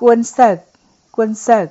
กวนเสกกวนเสก